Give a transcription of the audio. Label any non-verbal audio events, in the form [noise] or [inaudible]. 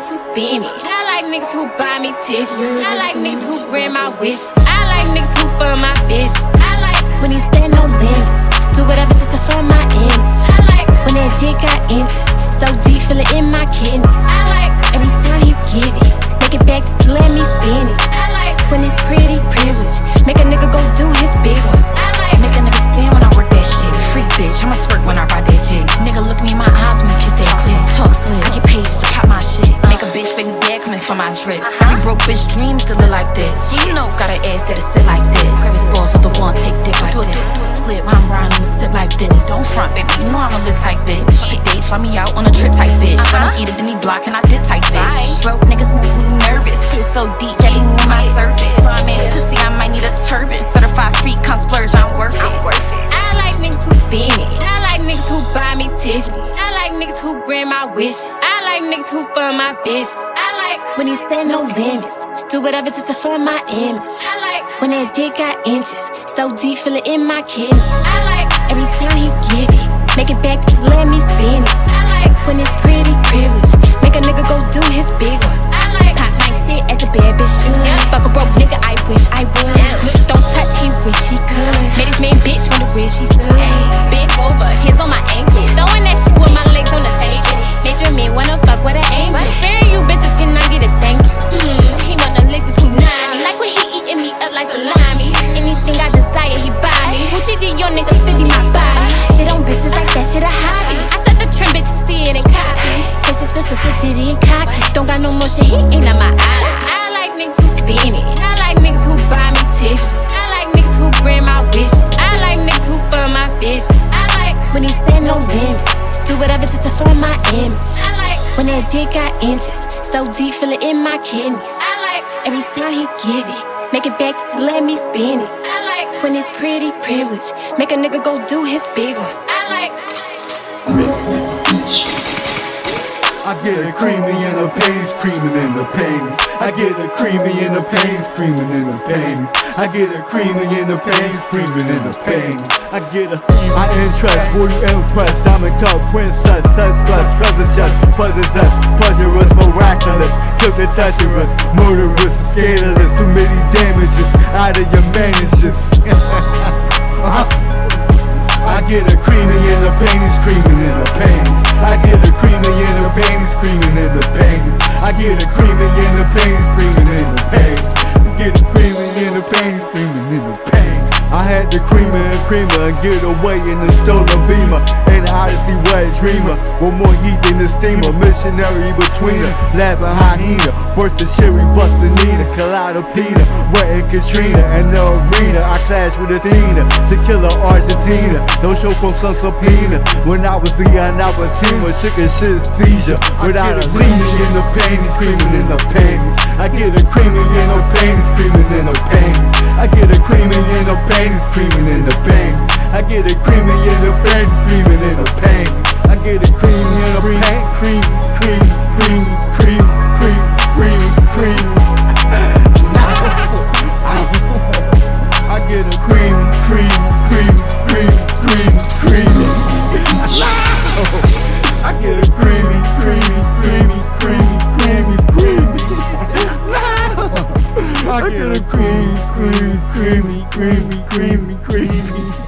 spend it. I like niggas who buy me Tiffany. I like niggas who grant my wishes. I like niggas who fund my bitches. I like when he stand no limits. Do whatever just to fund my image. I like when that dick got inches. So deep, feel it in my kidneys. I like every time he give it. Make it back, just let me spin it. I like when it's pretty privilege. For my drip. Every broke bitch dreams to look like this. You know, got an ass that'll sit like this. Grab his balls with the one, take dick like this. Do a split I'm riding with slip like this. Don't front, baby, you know I'm a lit type bitch. Shit, they fly me out on a trip type bitch. Let him eat it, then he block and I dip type bitch. Broke niggas make me nervous. Put it so deep, grant my wishes. I like niggas who fund my bitches. I like when he stand no limits. Do whatever just to fund my image. I like when that dick got inches. So deep, feel it in my kidneys. I like every time he give it. Make it back, just let me spin it. I like when it's pretty privilege. Make a nigga go do his big one. I like pop my shit at the bad bitch should. Fuck a broke nigga, I wish I would. Look, don't touch, he wish he could. Made his man bitch wonder where she stood. Big over, hands on my ankles. Fuck with an angel. Spare you bitches, can I get a thank you? Hmm, he wanna lick this punani. Like when he eating me up like salami. Anything I desire, he buy me. Gucci the young nigga 50 my body. Shit on bitches like that shit a hobby. I said the trend bitches see it and copy. This is Spencer, so Diddy and cocky. Don't got no more shit, he ain't on my eye. I like niggas who spin it. I like niggas who buy me Tiffany. I like niggas who grant my wishes. I like niggas who fund my bitches. I like when he stand no limits. Do whatever just to fund my image. When that dick got inches. So deep, feel it in my kidneys. I like every time he give it. Make it back just to let me spin it. I like when it's pretty privilege. Make a nigga go do his big one. I like I get a creamy and the pains, creaming in the pains. I get a creamy and the pains, creaming in the pains. I get a creamy and the pains, creaming in the pains. I get a I interest, you impressed. Diamond cup, princess, sex slash, treasure chest, possessed, pleasurous, miraculous, hypnotizerous, murderous, scandalous, too many damages out of your manages. I [laughs] uh-huh. Get a creamy and the pain is creaming in the pain. I get a creamy and the pain is creaming in the pain. I get a creamy and the pain is creaming in the pain. Get a creamy and the pain is creaming in the pain. I had the creamer and creamer get away in the stolen beamer. Wet dreamer. With more heat than the steamer. Missionary between her. Laughing hyena. Burst the cherry, bustin' Nina. Calliopeina. Wet and Katrina. And the arena. I clash with Athena. To kill Argentina. No show from some subpoena. When I was young, I was teamer. Shook a shit seizure. Without a leader in the panties. Creaming in the panties. I get a creaming in the panties. Creaming in the panties. I get a creaming in the panties. Creaming in the panties. I get a creaming in the panties. Creaming the paint. Cream, cream, cream, cream, cream, cream, cream. I get a cream, cream, cream, cream, cream, cream. I get a creamy, creamy, creamy, creamy, creamy, creamy. I get a creamy, creamy, creamy, creamy, creamy, creamy.